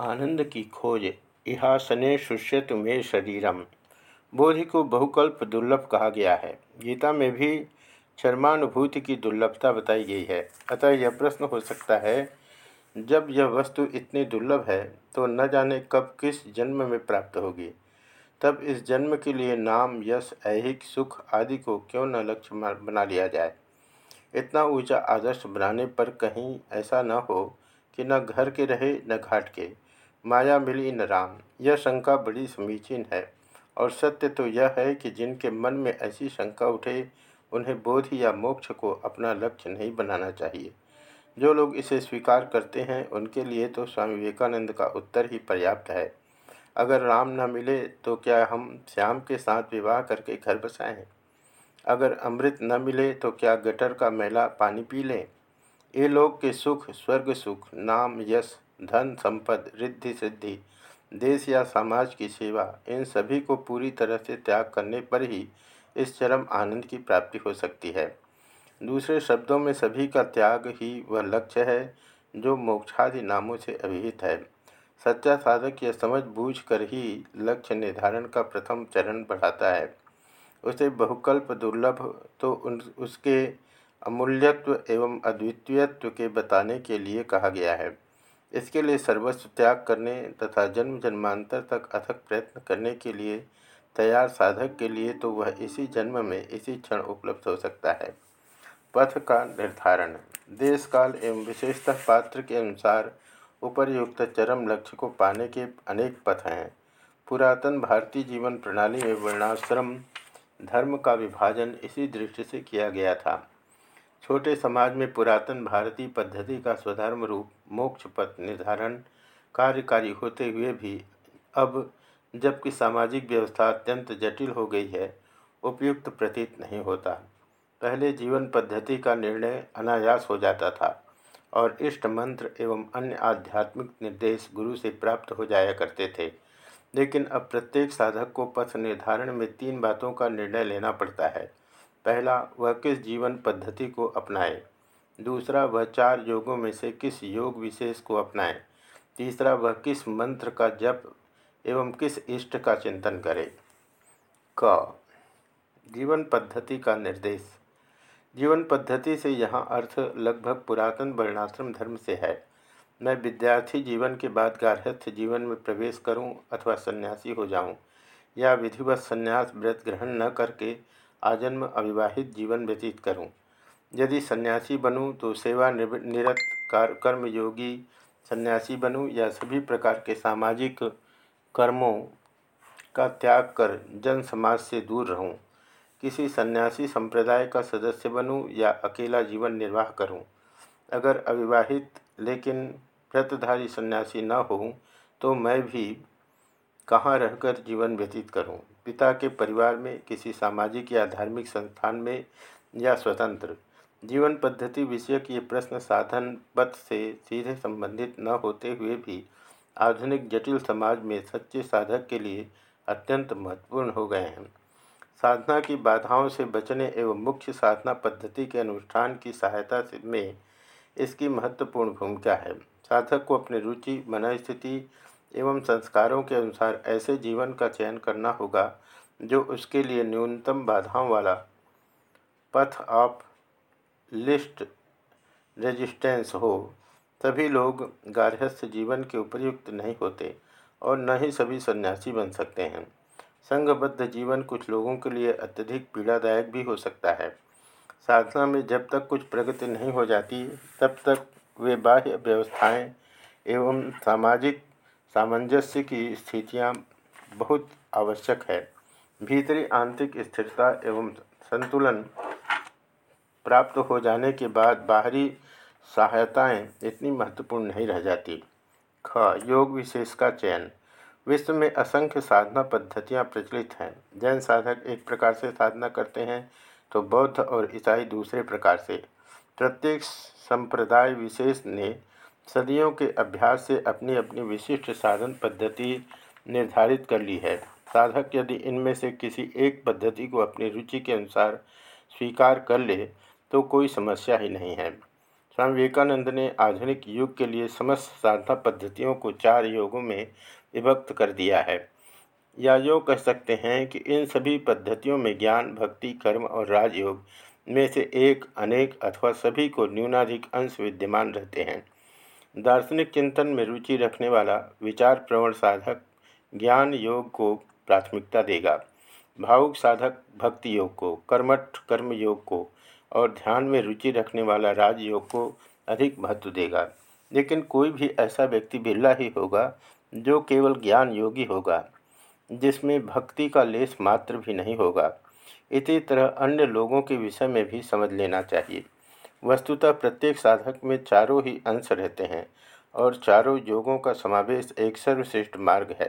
आनंद की खोज। इहासने शुष्यत में शरीरम। बोधि को बहुकल्प दुर्लभ कहा गया है। गीता में भी चरमानुभूति की दुर्लभता बताई गई है। अतः यह प्रश्न हो सकता है, जब यह वस्तु इतनी दुर्लभ है तो न जाने कब किस जन्म में प्राप्त होगी। तब इस जन्म के लिए नाम, यश, ऐहिक, सुख आदि को क्यों न लक्ष्य बना लिया जाए? इतना ऊँचा आदर्श बनाने पर कहीं ऐसा न हो कि न घर के रहे, न घाट के। माया मिली न राम। यह शंका बड़ी समीचीन है, और सत्य तो यह है कि जिनके मन में ऐसी शंका उठे, उन्हें बोध या मोक्ष को अपना लक्ष्य नहीं बनाना चाहिए। जो लोग इसे स्वीकार करते हैं, उनके लिए तो स्वामी विवेकानंद का उत्तर ही पर्याप्त है। अगर राम न मिले तो क्या हम श्याम के साथ विवाह करके घर बसाएँ? अगर अमृत न मिले तो क्या गटर का मैला पानी पी लें? ये लोग के सुख, स्वर्ग सुख, नाम, यश धन संपद, रिद्धि सिद्धि, देश या समाज की सेवा, इन सभी को पूरी तरह से त्याग करने पर ही इस चरम आनंद की प्राप्ति हो सकती है। दूसरे शब्दों में सभी का त्याग ही वह लक्ष्य है, जो मोक्षादि नामों से अभिहित है। सच्चा साधक यह समझ बूझ कर ही लक्ष्य निर्धारण का प्रथम चरण बढ़ाता है। उसे बहुकल्प, दुर्लभ तो उन, उसके अमूल्यत्व एवं अद्वितीयत्व के बताने के लिए कहा गया है। इसके लिए सर्वस्व त्याग करने तथा जन्म जन्मांतर तक अथक प्रयत्न करने के लिए तैयार साधक के लिए तो वह इसी जन्म में इसी क्षण उपलब्ध हो सकता है। पथ का निर्धारण। देश काल एवं विशेषतः पात्र के अनुसार उपरयुक्त चरम लक्ष्य को पाने के अनेक पथ हैं। पुरातन भारतीय जीवन प्रणाली में वर्णाश्रम, धर्म का विभाजन इसी दृष्टि से किया गया था। छोटे समाज में पुरातन भारतीय पद्धति का स्वधर्म रूप, मोक्ष पथ निर्धारण कार्यकारी होते हुए भी अब जबकि सामाजिक व्यवस्था अत्यंत जटिल हो गई है, उपयुक्त प्रतीत नहीं होता। पहले जीवन पद्धति का निर्णय अनायास हो जाता था और इष्ट मंत्र एवं अन्य आध्यात्मिक निर्देश गुरु से प्राप्त हो जाया करते थे। लेकिन अब प्रत्येक साधक को पथ निर्धारण में तीन बातों का निर्णय लेना पड़ता है। पहला, वह किस जीवन पद्धति को अपनाए? दूसरा, वह चार योगों में से किस योग विशेष को अपनाए? तीसरा, वह किस मंत्र का जप एवं किस इष्ट का चिंतन करे? क, जीवन पद्धति का निर्देश। जीवन पद्धति से यहाँ अर्थ लगभग पुरातन वर्णाश्रम धर्म से है। मैं विद्यार्थी जीवन के बाद गार्हस्थ जीवन में प्रवेश करूँ अथवा सन्यासी हो जाऊँ या विधिवत संन्यास व्रत ग्रहण न करके आजन्म अविवाहित जीवन व्यतीत करूँ। यदि सन्यासी बनूं तो सेवा निरत कर्मयोगी सन्यासी बनूं या सभी प्रकार के सामाजिक कर्मों का त्याग कर जन समाज से दूर रहूँ। किसी सन्यासी संप्रदाय का सदस्य बनूं या अकेला जीवन निर्वाह करूँ। अगर अविवाहित लेकिन व्रतधारी सन्यासी न हो तो मैं भी कहाँ रहकर जीवन व्यतीत करूँ? पिता के परिवार में, किसी सामाजिक या धार्मिक संस्थान में या स्वतंत्र। जीवन पद्धति विषय ये प्रश्न साधन पथ से सीधे संबंधित न होते हुए भी आधुनिक जटिल समाज में सच्चे साधक के लिए अत्यंत महत्वपूर्ण हो गए हैं। साधना की बाधाओं से बचने एवं मुख्य साधना पद्धति के अनुष्ठान की सहायता में इसकी महत्वपूर्ण भूमिका है। साधक को अपनी रुचि, मनस्थिति एवं संस्कारों के अनुसार ऐसे जीवन का चयन करना होगा, जो उसके लिए न्यूनतम बाधाओं वाला पथ ऑफ़ लिस्ट रेजिस्टेंस हो। सभी लोग गार्हस्थ जीवन के उपयुक्त नहीं होते और न ही सभी सन्यासी बन सकते हैं। संघबद्ध जीवन कुछ लोगों के लिए अत्यधिक पीड़ादायक भी हो सकता है। साधना में जब तक कुछ प्रगति नहीं हो जाती, तब तक वे बाह्य व्यवस्थाएँ एवं सामाजिक सामंजस्य की स्थितियाँ बहुत आवश्यक है। भीतरी आंतरिक स्थिरता एवं संतुलन प्राप्त हो जाने के बाद बाहरी सहायताएँ इतनी महत्वपूर्ण नहीं रह जाती। ख, योग विशेष का चयन। विश्व में असंख्य साधना पद्धतियाँ प्रचलित हैं। जैन साधक एक प्रकार से साधना करते हैं तो बौद्ध और ईसाई दूसरे प्रकार से। प्रत्येक संप्रदाय विशेष ने सदियों के अभ्यास से अपनी अपनी विशिष्ट साधन पद्धति निर्धारित कर ली है। साधक यदि इनमें से किसी एक पद्धति को अपनी रुचि के अनुसार स्वीकार कर ले तो कोई समस्या ही नहीं है। स्वामी विवेकानंद ने आधुनिक युग के लिए समस्त साधना पद्धतियों को चार योगों में विभक्त कर दिया है। या यो कह सकते हैं कि इन सभी पद्धतियों में ज्ञान, भक्ति, कर्म और राजयोग में से एक, अनेक अथवा सभी को न्यूनाधिक अंश विद्यमान रहते हैं। दार्शनिक चिंतन में रुचि रखने वाला, विचार प्रवण साधक, ज्ञान योग को प्राथमिकता देगा। भावुक साधक, भक्ति योग को, कर्मठ, कर्म योग को और ध्यान में रुचि रखने वाला राजयोग को अधिक महत्व देगा। लेकिन कोई भी ऐसा व्यक्ति बिरला ही होगा, जो केवल ज्ञान योगी होगा, जिसमें भक्ति का लेस मात्र भी नहीं होगा। इसी तरह अन्य लोगों के विषय में भी समझ लेना चाहिए। वस्तुतः प्रत्येक साधक में चारों ही अंश रहते हैं और चारों योगों का समावेश एक सर्वश्रेष्ठ मार्ग है।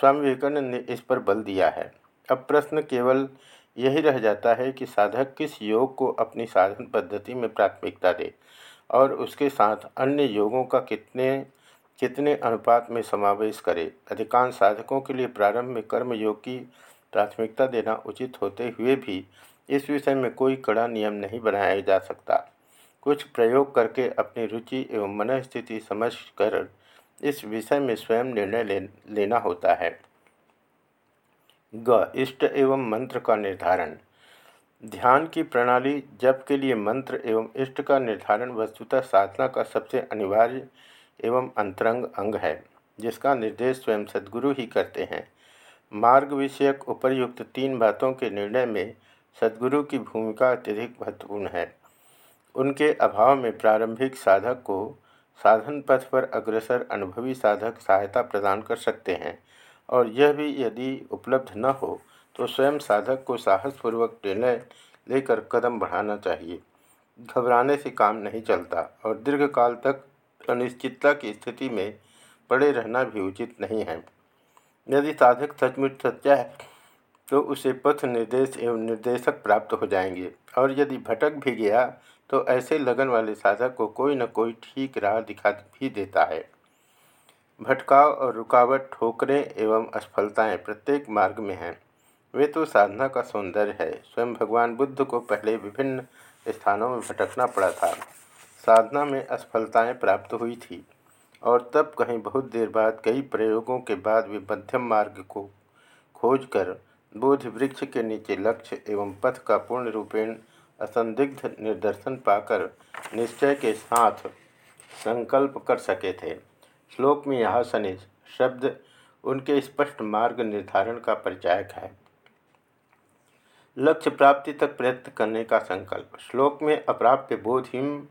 स्वामी विवेकानंद ने इस पर बल दिया है। अब प्रश्न केवल यही रह जाता है कि साधक किस योग को अपनी साधन पद्धति में प्राथमिकता दे और उसके साथ अन्य योगों का कितने कितने अनुपात में समावेश करे। अधिकांश साधकों के लिए प्रारंभ में कर्म योग की प्राथमिकता देना उचित होते हुए भी इस विषय में कोई कड़ा नियम नहीं बनाया जा सकता। कुछ प्रयोग करके अपनी रुचि एवं मन स्थिति समझ कर इस विषय में स्वयं निर्णय ले, लेना होता है। ग इष्ट एवं मंत्र का निर्धारण। ध्यान की प्रणाली जप के लिए मंत्र एवं इष्ट का निर्धारण वस्तुतः साधना का सबसे अनिवार्य एवं अंतरंग अंग है जिसका निर्देश स्वयं सदगुरु ही करते हैं। मार्ग विषयक उपर्युक्त तीन बातों के निर्णय में सदगुरु की भूमिका अत्यधिक महत्वपूर्ण है। उनके अभाव में प्रारंभिक साधक को साधन पथ पर अग्रसर अनुभवी साधक सहायता प्रदान कर सकते हैं और यह भी यदि उपलब्ध न हो तो स्वयं साधक को साहसपूर्वक निर्णय लेकर कदम बढ़ाना चाहिए। घबराने से काम नहीं चलता और दीर्घकाल तक अनिश्चितता की स्थिति में पड़े रहना भी उचित नहीं है। यदि साधक सचमुच सच्चा है तो उसे पथ निर्देश एवं निर्देशक प्राप्त हो जाएँगे। और यदि भटक भी गया तो ऐसे लगन वाले साधक को कोई न कोई ठीक राह दिखा भी देता है। भटकाव और रुकावट, ठोकरें एवं असफलताएँ प्रत्येक मार्ग में हैं। वे तो साधना का सौंदर्य है। स्वयं भगवान बुद्ध को पहले विभिन्न स्थानों में भटकना पड़ा था। साधना में असफलताएँ प्राप्त हुई थी। और तब कहीं बहुत देर बाद कई प्रयोगों के बाद वे मध्यम मार्ग को खोजकर बोधि वृक्ष के नीचे लक्ष्य एवं पथ का पूर्ण रूपेण असंदिग्ध निर्दर्शन पाकर निश्चय के साथ संकल्प कर सके थे। श्लोक में यह सनि शब्द उनके स्पष्ट मार्ग निर्धारण का परिचायक है। लक्ष्य प्राप्ति तक प्रयत्न करने का संकल्प। श्लोक में अप्राप्य बोधिम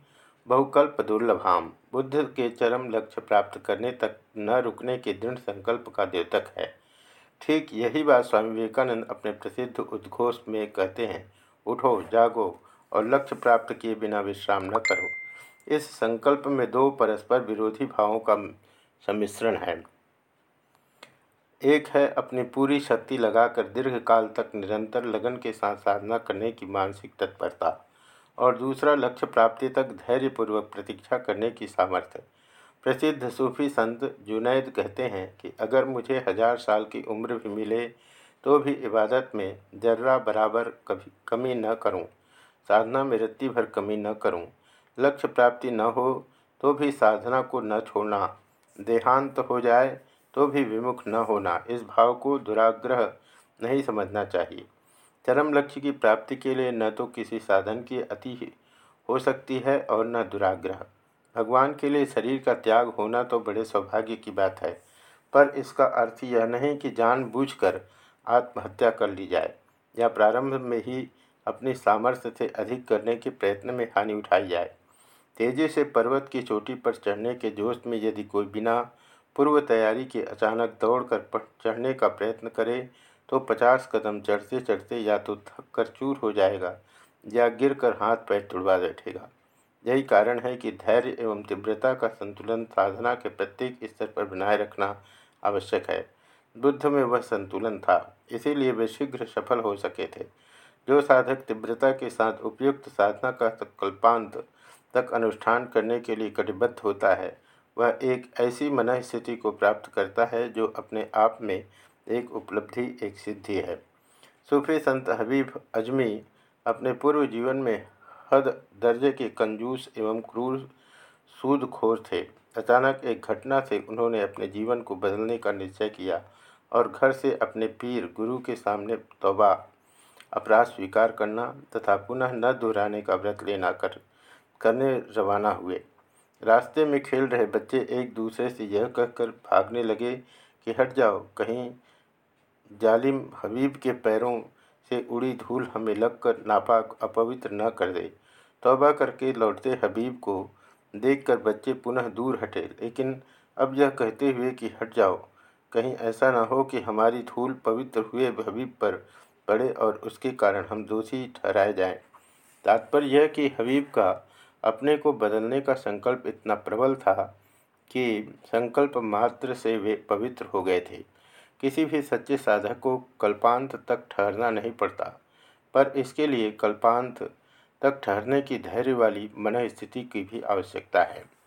बहुकल्प दुर्लभाम बुद्ध के चरम लक्ष्य प्राप्त करने तक न रुकने के दृढ़ संकल्प का द्योतक है। ठीक यही बात स्वामी विवेकानंद अपने प्रसिद्ध उद्घोष में कहते हैं, उठो, जागो और लक्ष्य प्राप्त किए बिना विश्राम न करो इस संकल्प में दो परस्पर विरोधी भावों का सम्मिश्रण है। एक है अपनी पूरी शक्ति लगाकर दीर्घकाल तक निरंतर लगन के साथ साधना करने की मानसिक तत्परता और दूसरा लक्ष्य प्राप्ति तक धैर्यपूर्वक प्रतीक्षा करने की सामर्थ्य। प्रसिद्ध सूफी संत जुनैद कहते हैं कि अगर मुझे हज़ार साल की उम्र भी मिले तो भी इबादत में जर्रा बराबर कभी कमी न करूँ, साधना में रत्ती भर कमी न करूँ, लक्ष्य प्राप्ति न हो तो भी साधना को न छोड़ना देहांत हो जाए तो भी विमुख न होना इस भाव को दुराग्रह नहीं समझना चाहिए। चरम लक्ष्य की प्राप्ति के लिए न तो किसी साधन की अति हो सकती है और न दुराग्रह। भगवान के लिए शरीर का त्याग होना तो बड़े सौभाग्य की बात है, पर इसका अर्थ यह नहीं कि जानबूझकर आत्महत्या कर ली जाए, या प्रारंभ में ही अपनी सामर्थ्य से अधिक करने के प्रयत्न में हानि उठाई जाए। तेज़ी से पर्वत की चोटी पर चढ़ने के जोश में यदि कोई बिना पूर्व तैयारी के अचानक दौड़कर चढ़ने का प्रयत्न करे तो पचास कदम चढ़ते चढ़ते या तो थक कर चूर हो जाएगा, या गिर कर हाथ पैर तुड़वा बैठेगा। यही कारण है कि धैर्य एवं तीव्रता का संतुलन साधना के प्रत्येक स्तर पर बनाए रखना आवश्यक है। बुद्ध में वह संतुलन था, इसीलिए वे शीघ्र सफल हो सके थे। जो साधक तीव्रता के साथ उपयुक्त साधना का संकल्पांत तक अनुष्ठान करने के लिए कटिबद्ध होता है, वह एक ऐसी मन स्थिति को प्राप्त करता है जो अपने आप में एक उपलब्धि, एक सिद्धि है। सूफी संत हबीब अजमी अपने पूर्व जीवन में हद दर्जे के कंजूस एवं क्रूर सूदखोर थे। अचानक एक घटना से उन्होंने अपने जीवन को बदलने का निश्चय किया और घर से अपने पीर गुरु के सामने तोबा, अपराध स्वीकार करना तथा पुनः न दोहराने का व्रत लेना कर, करने रवाना हुए। रास्ते में खेल रहे बच्चे एक दूसरे से यह कहकर भागने लगे कि, हट जाओ, कहीं जालिम हबीब के पैरों से उड़ी धूल हमें लगकर नापाक, अपवित्र न कर दे। तौबा करके लौटते हबीब को देखकर बच्चे पुनः दूर हटे। लेकिन अब यह कहते हुए कि, हट जाओ। कहीं ऐसा न हो कि हमारी धूल पवित्र हुए हबीब पर पड़े और उसके कारण हम दोषी ठहराए जाएँ। तात्पर्य यह कि हबीब का अपने को बदलने का संकल्प इतना प्रबल था कि संकल्प मात्र से वे पवित्र हो गए थे। किसी भी सच्चे साधक को कल्पांत तक ठहरना नहीं पड़ता, पर इसके लिए कल्पांत तक ठहरने की धैर्य वाली मन स्थिति की भी आवश्यकता है।